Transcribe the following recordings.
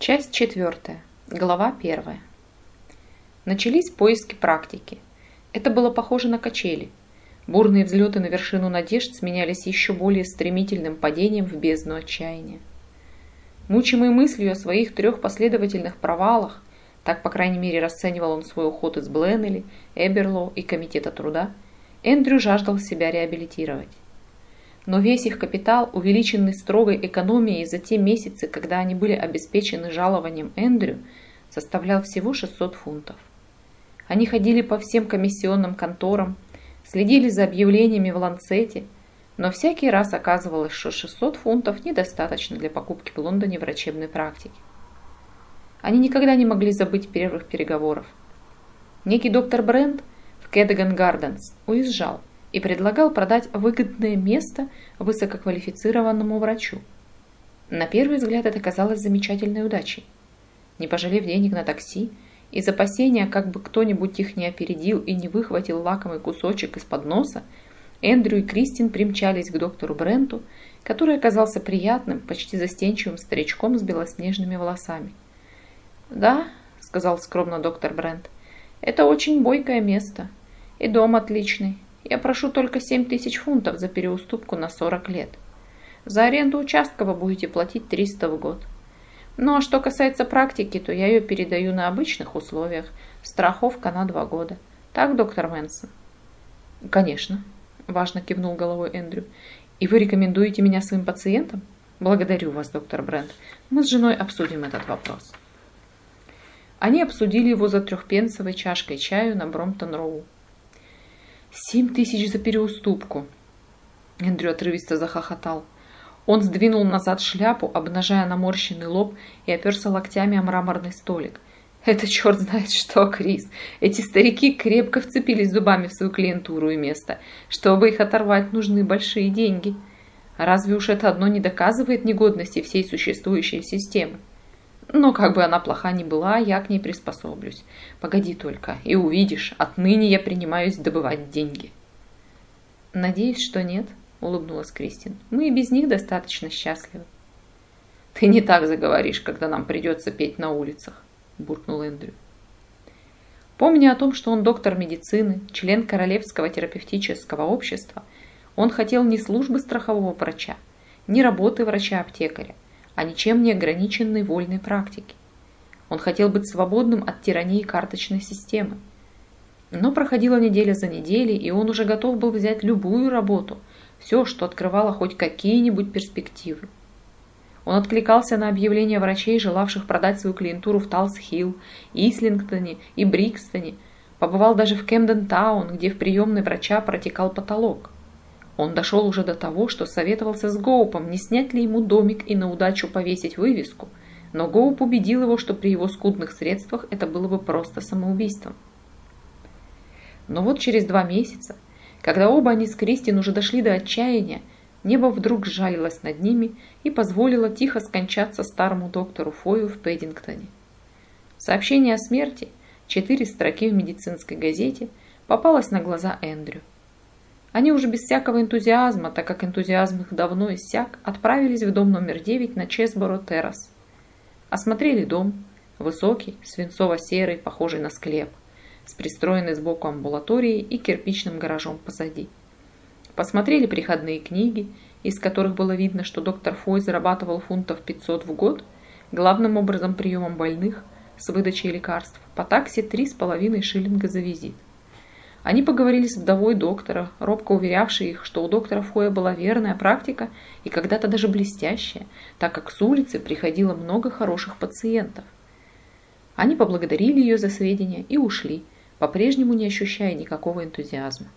Часть четвертая. Глава первая. Начались поиски практики. Это было похоже на качели. Бурные взлеты на вершину надежд сменялись еще более стремительным падением в бездну отчаяния. Мучимый мыслью о своих трех последовательных провалах, так, по крайней мере, расценивал он свой уход из Бленнелли, Эберло и Комитета труда, Эндрю жаждал себя реабилитировать но весь их капитал, увеличенный строгой экономией за те месяцы, когда они были обеспечены жалованием Эндрю, составлял всего 600 фунтов. Они ходили по всем комиссионным конторам, следили за объявлениями в Ланцете, но всякий раз оказывалось, что 600 фунтов недостаточно для покупки в Лондоне врачебной практики. Они никогда не могли забыть первых переговоров. Некий доктор Брент в Кэддеган Гарденс уезжал, и предлагал продать выгодное место высококвалифицированному врачу. На первый взгляд это казалось замечательной удачей. Не пожалев денег на такси, из опасения, как бы кто-нибудь их не опередил и не выхватил лакомый кусочек из-под носа, Эндрю и Кристин примчались к доктору Бренту, который оказался приятным, почти застенчивым старичком с белоснежными волосами. «Да», — сказал скромно доктор Брент, — «это очень бойкое место. И дом отличный. Я прошу только 7 тысяч фунтов за переуступку на 40 лет. За аренду участка вы будете платить 300 в год. Ну а что касается практики, то я ее передаю на обычных условиях. Страховка на 2 года. Так, доктор Мэнсон? Конечно, важно кивнул головой Эндрю. И вы рекомендуете меня своим пациентам? Благодарю вас, доктор Брент. Мы с женой обсудим этот вопрос. Они обсудили его за трехпенсовой чашкой чаю на Бромтон-Роу. Семь тысяч за переуступку. Эндрю отрывисто захохотал. Он сдвинул назад шляпу, обнажая наморщенный лоб и оперся локтями о мраморный столик. Это черт знает что, Крис. Эти старики крепко вцепились зубами в свою клиентуру и место. Чтобы их оторвать, нужны большие деньги. Разве уж это одно не доказывает негодности всей существующей системы? Но как бы она плоха ни была, я к ней приспособлюсь. Погоди только, и увидишь, отныне я принимаюсь добывать деньги. Надеюсь, что нет, улыбнулась Кристин. Мы и без них достаточно счастливы. Ты не так заговоришь, когда нам придется петь на улицах, буркнул Эндрю. Помня о том, что он доктор медицины, член Королевского терапевтического общества, он хотел не службы страхового врача, ни работы врача-аптекаря, а ничем не ограниченной вольной практики. Он хотел быть свободным от тирании карточной системы. Но проходила неделя за неделей, и он уже готов был взять любую работу, все, что открывало хоть какие-нибудь перспективы. Он откликался на объявления врачей, желавших продать свою клиентуру в Талс-Хилл, Ислингтоне и Брикстоне, побывал даже в Кемден-таун, где в приемной врача протекал потолок. Он дошел уже до того, что советовался с Гоупом, не снять ли ему домик и на удачу повесить вывеску, но Гоуп убедил его, что при его скудных средствах это было бы просто самоубийством. Но вот через два месяца, когда оба они с Кристин уже дошли до отчаяния, небо вдруг сжалилось над ними и позволило тихо скончаться старому доктору Фою в Пэддингтоне. Сообщение о смерти, четыре строки в медицинской газете, попалось на глаза Эндрю. Они уже без всякого энтузиазма, так как энтузиазм их давно иссяк, отправились в дом номер 9 на Чесборо Террас. Осмотрели дом, высокий, свинцово-серый, похожий на склеп, с пристроенной сбоку амбулаторией и кирпичным гаражом позади. Посмотрели приходные книги, из которых было видно, что доктор Фой зарабатывал фунтов 500 в год, главным образом приемом больных с выдачей лекарств, по такси 3,5 шиллинга за визит. Они поговорили с вдовой доктора, робко уверявшей их, что у доктора Фоя была верная практика и когда-то даже блестящая, так как с улицы приходило много хороших пациентов. Они поблагодарили ее за сведения и ушли, по-прежнему не ощущая никакого энтузиазма.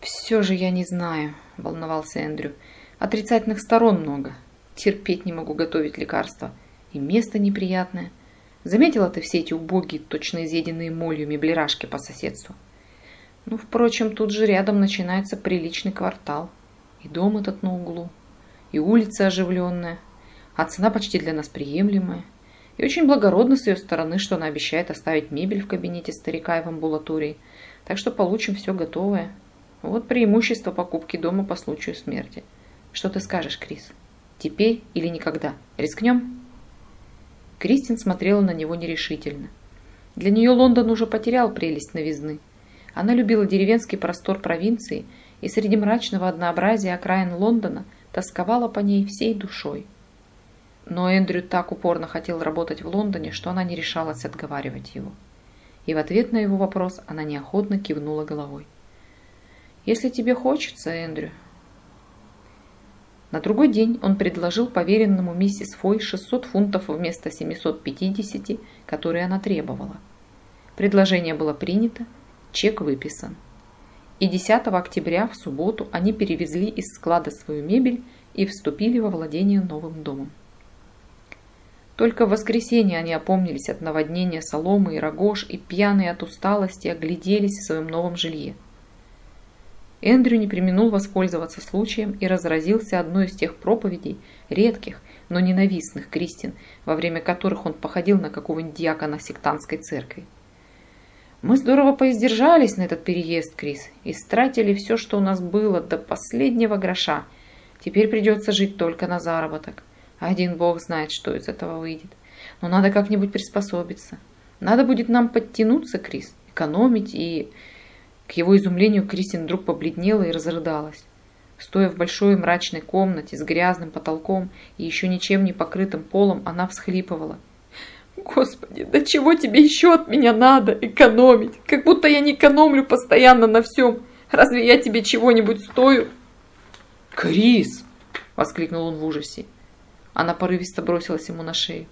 «Все же я не знаю», – волновался Эндрю. «Отрицательных сторон много. Терпеть не могу готовить лекарства. И место неприятное. Заметила ты все эти убогие, точно изъеденные молью меблирашки по соседству?» Ну, впрочем, тут же рядом начинается приличный квартал. И дом этот на углу, и улица оживленная, а цена почти для нас приемлемая. И очень благородно с ее стороны, что она обещает оставить мебель в кабинете старика и в амбулатории. Так что получим все готовое. Вот преимущество покупки дома по случаю смерти. Что ты скажешь, Крис? Теперь или никогда? Рискнем? Кристин смотрела на него нерешительно. Для нее Лондон уже потерял прелесть новизны. Она любила деревенский простор провинции и среди мрачного однообразия окраин Лондона тосковала по ней всей душой. Но Эндрю так упорно хотел работать в Лондоне, что она не решалась отговаривать его. И в ответ на его вопрос она неохотно кивнула головой. «Если тебе хочется, Эндрю». На другой день он предложил поверенному миссис Фой 600 фунтов вместо 750, которые она требовала. Предложение было принято, чек выписан. И 10 октября в субботу они перевезли из склада свою мебель и вступили во владение новым домом. Только в воскресенье они опомнились от наводнения соломы и рогож и пьяные от усталости огляделись в своем новом жилье. Эндрю не применул воспользоваться случаем и разразился одной из тех проповедей, редких, но ненавистных Кристин, во время которых он походил на какого-нибудь диакона сектантской церкви. Мы здорово поиздержались на этот переезд, Крис, и стратили все, что у нас было, до последнего гроша. Теперь придется жить только на заработок. Один бог знает, что из этого выйдет. Но надо как-нибудь приспособиться. Надо будет нам подтянуться, Крис, экономить и... К его изумлению Кристин вдруг побледнела и разрыдалась. Стоя в большой мрачной комнате с грязным потолком и еще ничем не покрытым полом, она всхлипывала. «Господи, да чего тебе еще от меня надо экономить? Как будто я не экономлю постоянно на всем. Разве я тебе чего-нибудь стою?» «Крис!» — воскликнул он в ужасе. Она порывисто бросилась ему на шею.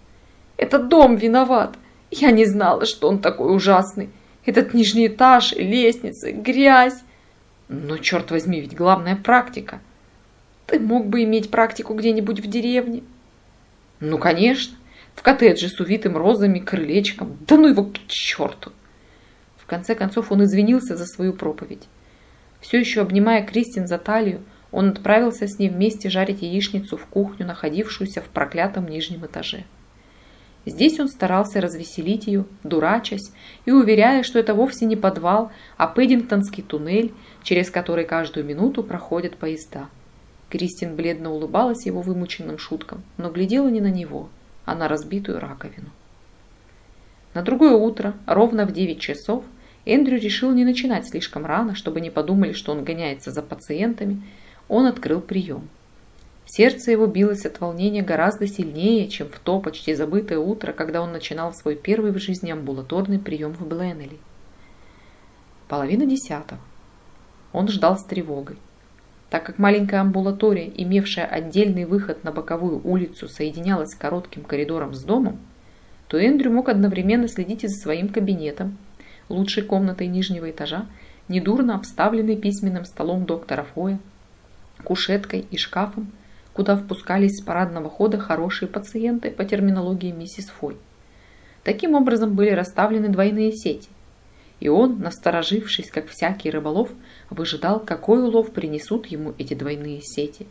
«Этот дом виноват! Я не знала, что он такой ужасный! Этот нижний этаж, лестницы, грязь!» «Но, черт возьми, ведь главная практика!» «Ты мог бы иметь практику где-нибудь в деревне?» «Ну, конечно! В коттедже с увитым розами, крылечком! Да ну его к черту!» В конце концов он извинился за свою проповедь. Все еще обнимая Кристин за талию, он отправился с ней вместе жарить яичницу в кухню, находившуюся в проклятом нижнем этаже. Здесь он старался развеселить ее, дурачась и уверяя, что это вовсе не подвал, а Пэддингтонский туннель, через который каждую минуту проходят поезда. Кристин бледно улыбалась его вымученным шуткам, но глядела не на него, а на разбитую раковину. На другое утро, ровно в 9 часов, Эндрю решил не начинать слишком рано, чтобы не подумали, что он гоняется за пациентами, он открыл прием. Сердце его билось от волнения гораздо сильнее, чем в то почти забытое утро, когда он начинал свой первый в жизни амбулаторный прием в Бленнелли. Половина десятого. Он ждал с тревогой. Так как маленькая амбулатория, имевшая отдельный выход на боковую улицу, соединялась коротким коридором с домом, то Эндрю мог одновременно следить и за своим кабинетом, лучшей комнатой нижнего этажа, недурно обставленной письменным столом доктора Фоя, кушеткой и шкафом, куда впускались с парадного хода хорошие пациенты по терминологии миссис Фой. Таким образом были расставлены двойные сети, и он, насторожившись, как всякий рыболов, выжидал, какой улов принесут ему эти двойные сети.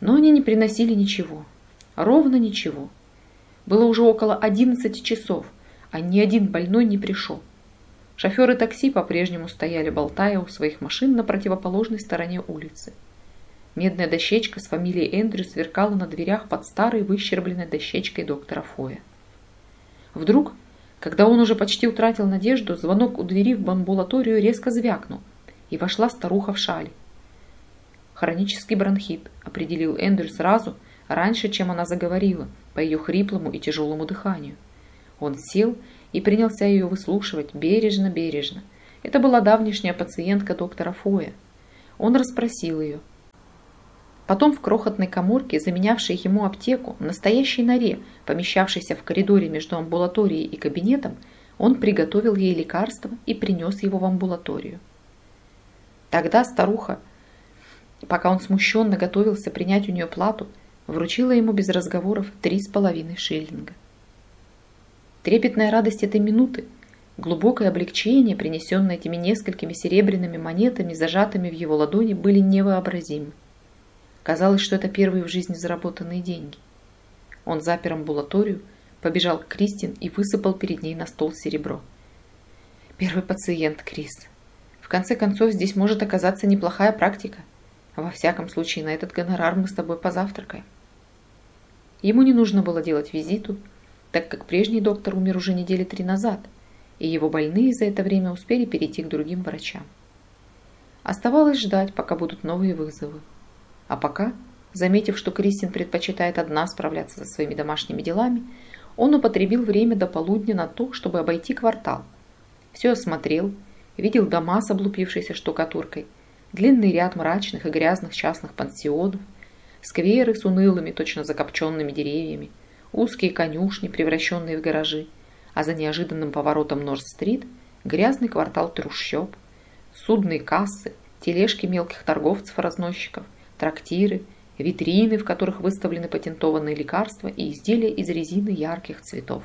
Но они не приносили ничего, ровно ничего. Было уже около одиннадцати часов, а ни один больной не пришел. Шоферы такси по-прежнему стояли, болтая у своих машин на противоположной стороне улицы. Медная дощечка с фамилией Эндрю сверкала на дверях под старой выщербленной дощечкой доктора Фоя. Вдруг, когда он уже почти утратил надежду, звонок у двери в амбулаторию резко звякнул, и вошла старуха в шале. Хронический бронхит, определил Эндрю сразу, раньше, чем она заговорила, по ее хриплому и тяжелому дыханию. Он сел и принялся ее выслушивать бережно-бережно. Это была давнишняя пациентка доктора Фоя. Он расспросил ее. Потом в крохотной коморке, заменявшей ему аптеку, настоящей норе, помещавшейся в коридоре между амбулаторией и кабинетом, он приготовил ей лекарство и принес его в амбулаторию. Тогда старуха, пока он смущенно готовился принять у нее плату, вручила ему без разговоров три с половиной шиллинга. Трепетная радость этой минуты, глубокое облегчение, принесенное этими несколькими серебряными монетами, зажатыми в его ладони, были невообразимы. Казалось, что это первые в жизни заработанные деньги. Он запер амбулаторию, побежал к Кристин и высыпал перед ней на стол серебро. «Первый пациент, Крис. В конце концов, здесь может оказаться неплохая практика. Во всяком случае, на этот гонорар мы с тобой позавтракаем». Ему не нужно было делать визиту, так как прежний доктор умер уже недели три назад, и его больные за это время успели перейти к другим врачам. Оставалось ждать, пока будут новые вызовы. А пока, заметив, что Кристин предпочитает одна справляться со своими домашними делами, он употребил время до полудня на то, чтобы обойти квартал. Все осмотрел, видел дома с облупившейся штукатуркой, длинный ряд мрачных и грязных частных пансионов, скверы с унылыми, точно закопченными деревьями, узкие конюшни, превращенные в гаражи, а за неожиданным поворотом Норд-стрит грязный квартал трущоб, судные кассы, тележки мелких торговцев-разносчиков, трактиры, витрины, в которых выставлены патентованные лекарства и изделия из резины ярких цветов.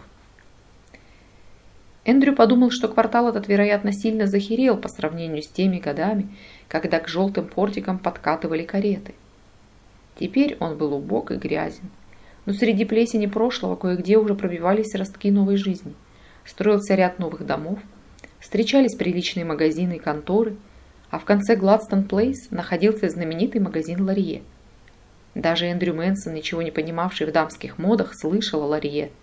Эндрю подумал, что квартал этот, вероятно, сильно захерел по сравнению с теми годами, когда к желтым портикам подкатывали кареты. Теперь он был убог и грязен, но среди плесени прошлого кое-где уже пробивались ростки новой жизни. Строился ряд новых домов, встречались приличные магазины и конторы, а в конце Гладстон Плейс находился знаменитый магазин Ларье. Даже Эндрю Мэнсон, ничего не понимавший в дамских модах, слышал о Ларье –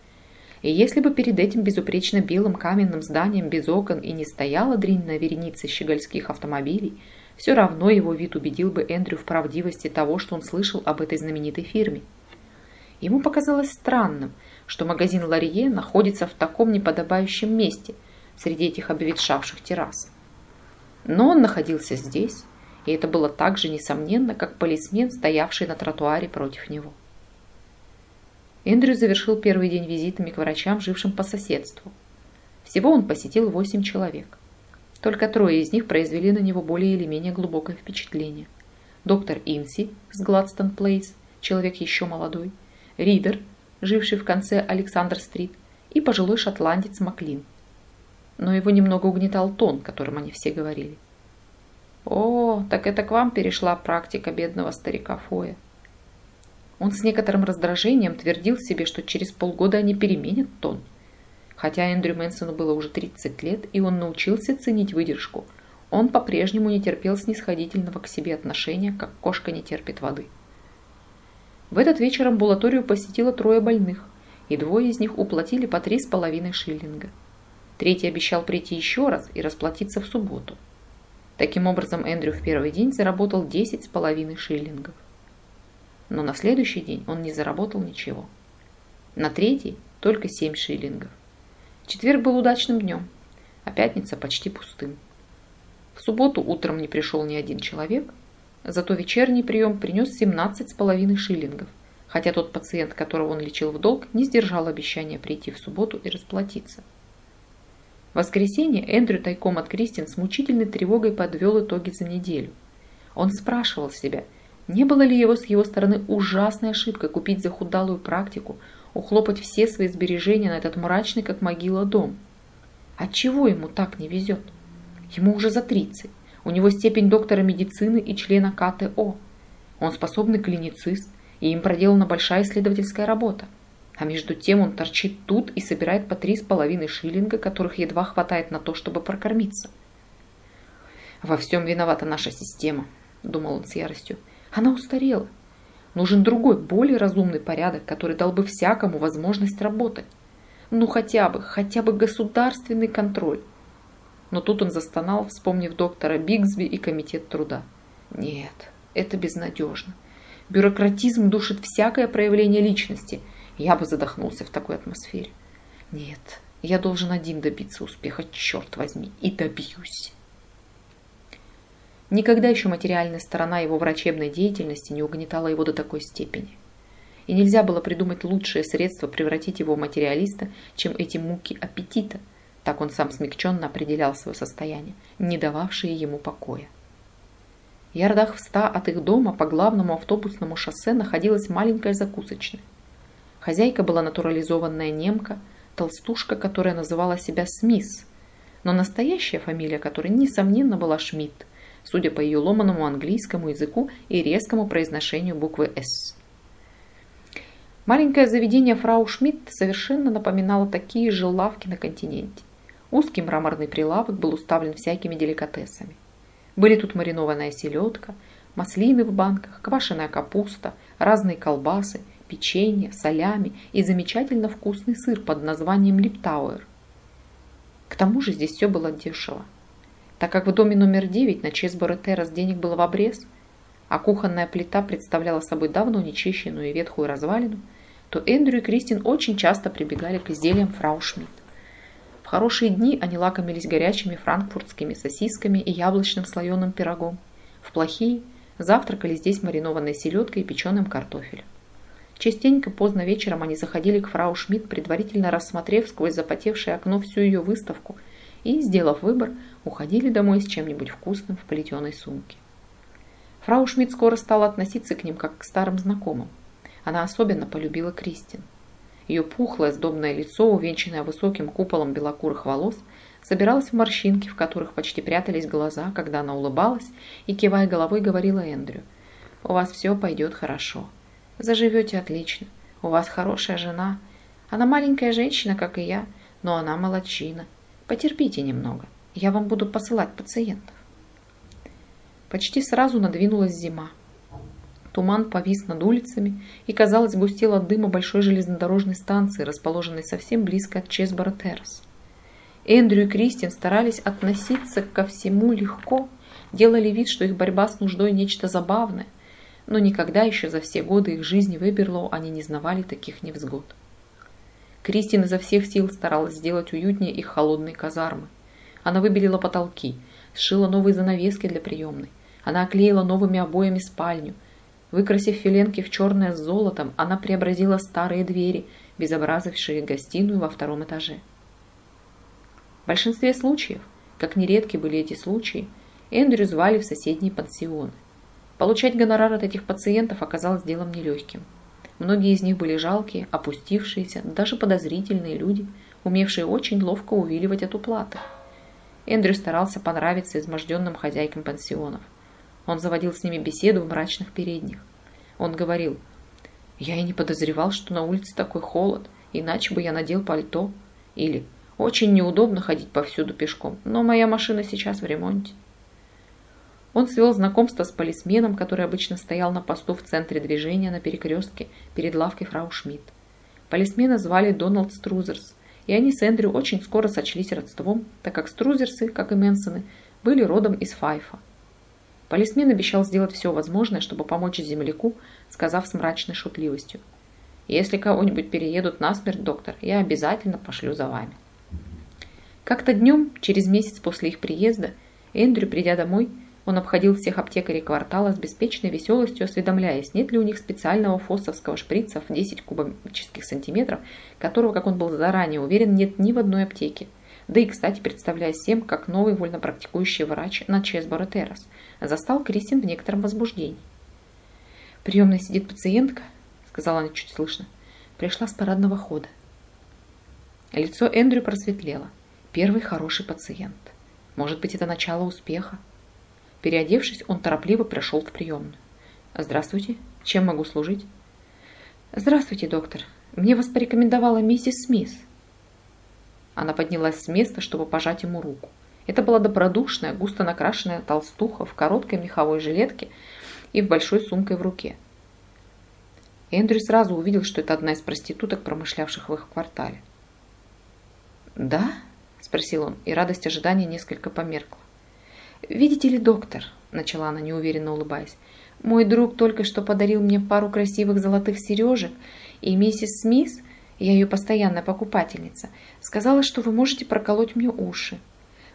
и если бы перед этим безупречно белым каменным зданием без окон и не стояла длинная вереница щегольских автомобилей, все равно его вид убедил бы Эндрю в правдивости того, что он слышал об этой знаменитой фирме. Ему показалось странным, что магазин Ларье находится в таком неподобающем месте среди этих обветшавших террас. Но он находился здесь, и это было так же несомненно, как полисмен, стоявший на тротуаре против него. Эндрю завершил первый день визитами к врачам, жившим по соседству. Всего он посетил восемь человек. Только трое из них произвели на него более или менее глубокое впечатление. Доктор Инси с Гладстон Плейс, человек еще молодой, Ридер, живший в конце Александр-стрит, и пожилой шотландец Маклин. Но его немного угнетал тон, которым они все говорили. «О, так это к вам перешла практика бедного старика Фоя», он с некоторым раздражением твердил себе, что через полгода они переменят тон. Хотя Эндрю Мэнсону было уже 30 лет, и он научился ценить выдержку, он по-прежнему не терпел снисходительного к себе отношения, как кошка не терпит воды. В этот вечер амбулаторию посетило трое больных, и двое из них уплатили по три с половиной шиллинга. Третий обещал прийти еще раз и расплатиться в субботу. Таким образом, Эндрю в первый день заработал десять с половиной шиллингов но на следующий день он не заработал ничего. На третий только 7 шиллингов. Четверг был удачным днем, а пятница почти пустым. В субботу утром не пришел ни один человек, зато вечерний прием принес 17,5 шиллингов, хотя тот пациент, которого он лечил в долг, не сдержал обещания прийти в субботу и расплатиться. В воскресенье Эндрю тайком от Кристин с мучительной тревогой подвел итоги за неделю. Он спрашивал себя – не было ли его с его стороны ужасной ошибкой купить захудалую практику, ухлопать все свои сбережения на этот мрачный, как могила, дом? Отчего ему так не везет? Ему уже за 30. У него степень доктора медицины и члена КТО. Он способный клиницист, и им проделана большая исследовательская работа. А между тем он торчит тут и собирает по три с половиной шиллинга, которых едва хватает на то, чтобы прокормиться. «Во всем виновата наша система», – думал он с яростью. Она устарела. Нужен другой, более разумный порядок, который дал бы всякому возможность работать. Ну хотя бы, хотя бы государственный контроль. Но тут он застонал, вспомнив доктора Бигсби и комитет труда. Нет, это безнадежно. Бюрократизм душит всякое проявление личности. Я бы задохнулся в такой атмосфере. Нет, я должен один добиться успеха, черт возьми, и добьюсь. Никогда еще материальная сторона его врачебной деятельности не угнетала его до такой степени. И нельзя было придумать лучшее средство превратить его в материалиста, чем эти муки аппетита, так он сам смягченно определял свое состояние, не дававшие ему покоя. Ярдах в ста от их дома по главному автобусному шоссе находилась маленькая закусочная. Хозяйка была натурализованная немка, толстушка, которая называла себя Смис, но настоящая фамилия которой, несомненно, была Шмидт, судя по ее ломаному английскому языку и резкому произношению буквы «С». Маленькое заведение фрау Шмидт совершенно напоминало такие же лавки на континенте. Узкий мраморный прилавок был уставлен всякими деликатесами. Были тут маринованная селедка, маслины в банках, квашеная капуста, разные колбасы, печенье, солями и замечательно вкусный сыр под названием Липтауэр. К тому же здесь все было дешево. Так как в доме номер 9 на Чесборо Террас денег было в обрез, а кухонная плита представляла собой давно нечищенную и ветхую развалину, то Эндрю и Кристин очень часто прибегали к изделиям фрау Шмидт. В хорошие дни они лакомились горячими франкфуртскими сосисками и яблочным слоеным пирогом. В плохие завтракали здесь маринованной селедкой и печеным картофелем. Частенько поздно вечером они заходили к фрау Шмидт, предварительно рассмотрев сквозь запотевшее окно всю ее выставку – и, сделав выбор, уходили домой с чем-нибудь вкусным в плетеной сумке. Фрау Шмидт скоро стала относиться к ним как к старым знакомым. Она особенно полюбила Кристин. Ее пухлое сдобное лицо, увенчанное высоким куполом белокурых волос, собиралось в морщинки, в которых почти прятались глаза, когда она улыбалась и, кивая головой, говорила Эндрю, «У вас все пойдет хорошо. Заживете отлично. У вас хорошая жена. Она маленькая женщина, как и я, но она молодчина. Потерпите немного, я вам буду посылать пациентов. Почти сразу надвинулась зима. Туман повис над улицами и, казалось, густел от дыма большой железнодорожной станции, расположенной совсем близко от Чесбора Террас. Эндрю и Кристин старались относиться ко всему легко, делали вид, что их борьба с нуждой нечто забавное, но никогда еще за все годы их жизни в Эберлоу они не знавали таких невзгод. Кристин изо всех сил старалась сделать уютнее их холодные казармы. Она выбелила потолки, сшила новые занавески для приемной. Она оклеила новыми обоями спальню. Выкрасив филенки в черное с золотом, она преобразила старые двери, безобразившие гостиную во втором этаже. В большинстве случаев, как нередки были эти случаи, Эндрю звали в соседние пансионы. Получать гонорар от этих пациентов оказалось делом нелегким. Многие из них были жалкие, опустившиеся, даже подозрительные люди, умевшие очень ловко увиливать от уплаты. Эндрю старался понравиться изможденным хозяйкам пансионов. Он заводил с ними беседу в мрачных передних. Он говорил, «Я и не подозревал, что на улице такой холод, иначе бы я надел пальто». Или «Очень неудобно ходить повсюду пешком, но моя машина сейчас в ремонте». Он свел знакомство с полисменом, который обычно стоял на посту в центре движения на перекрестке перед лавкой фрау Шмидт. Полисмена звали Дональд Струзерс, и они с Эндрю очень скоро сочлись родством, так как Струзерсы, как и Мэнсоны, были родом из Файфа. Полисмен обещал сделать все возможное, чтобы помочь земляку, сказав с мрачной шутливостью. «Если кого-нибудь переедут насмерть, доктор, я обязательно пошлю за вами». Как-то днем, через месяц после их приезда, Эндрю, придя домой, он обходил всех аптекарей квартала с беспечной веселостью, осведомляясь, нет ли у них специального фоссовского шприца в 10 кубических сантиметров, которого, как он был заранее уверен, нет ни в одной аптеке. Да и, кстати, представляясь всем, как новый вольнопрактикующий врач на Чесборо Террас, застал Кристин в некотором возбуждении. «Приемной сидит пациентка», — сказала она чуть слышно. «Пришла с парадного хода». Лицо Эндрю просветлело. Первый хороший пациент. Может быть, это начало успеха. Переодевшись, он торопливо прошел в приемную. «Здравствуйте. Чем могу служить?» «Здравствуйте, доктор. Мне вас порекомендовала миссис Смит». Она поднялась с места, чтобы пожать ему руку. Это была добродушная, густо накрашенная толстуха в короткой меховой жилетке и в большой сумкой в руке. Эндрю сразу увидел, что это одна из проституток, промышлявших в их квартале. «Да?» – спросил он, и радость ожидания несколько померкла. «Видите ли, доктор», – начала она, неуверенно улыбаясь, «мой друг только что подарил мне пару красивых золотых сережек, и миссис Смис, я ее постоянная покупательница, сказала, что вы можете проколоть мне уши.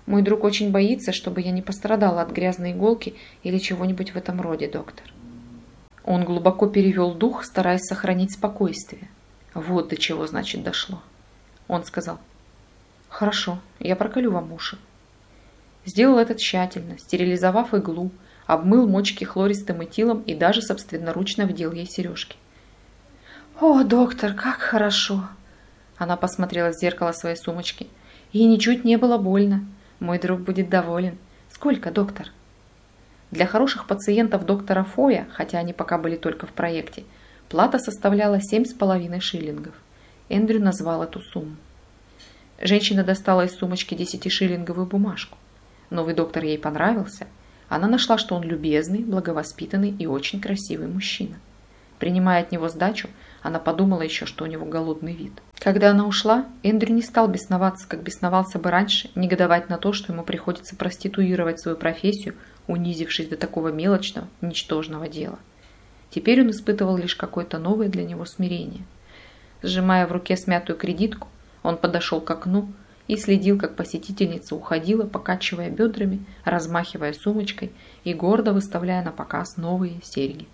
Мой друг очень боится, чтобы я не пострадала от грязной иголки или чего-нибудь в этом роде, доктор». Он глубоко перевел дух, стараясь сохранить спокойствие. Вот до чего, значит, дошло. Он сказал, «Хорошо, я проколю вам уши. Сделал это тщательно, стерилизовав иглу, обмыл мочки хлористым этилом и даже собственноручно вдел ей сережки. «О, доктор, как хорошо!» Она посмотрела в зеркало своей сумочки. Ей ничуть не было больно. Мой друг будет доволен. Сколько, доктор? Для хороших пациентов доктора Фоя, хотя они пока были только в проекте, плата составляла семь с половиной шиллингов. Эндрю назвал эту сумму. Женщина достала из сумочки десятишиллинговую бумажку. Новый доктор ей понравился. Она нашла, что он любезный, благовоспитанный и очень красивый мужчина. Принимая от него сдачу, Она подумала еще, что у него голодный вид. Когда она ушла, Эндрю не стал бесноваться, как бесновался бы раньше, негодовать на то, что ему приходится проституировать свою профессию, унизившись до такого мелочного, ничтожного дела. Теперь он испытывал лишь какое-то новое для него смирение. Сжимая в руке смятую кредитку, он подошел к окну и следил, как посетительница уходила, покачивая бедрами, размахивая сумочкой и гордо выставляя на показ новые серьги.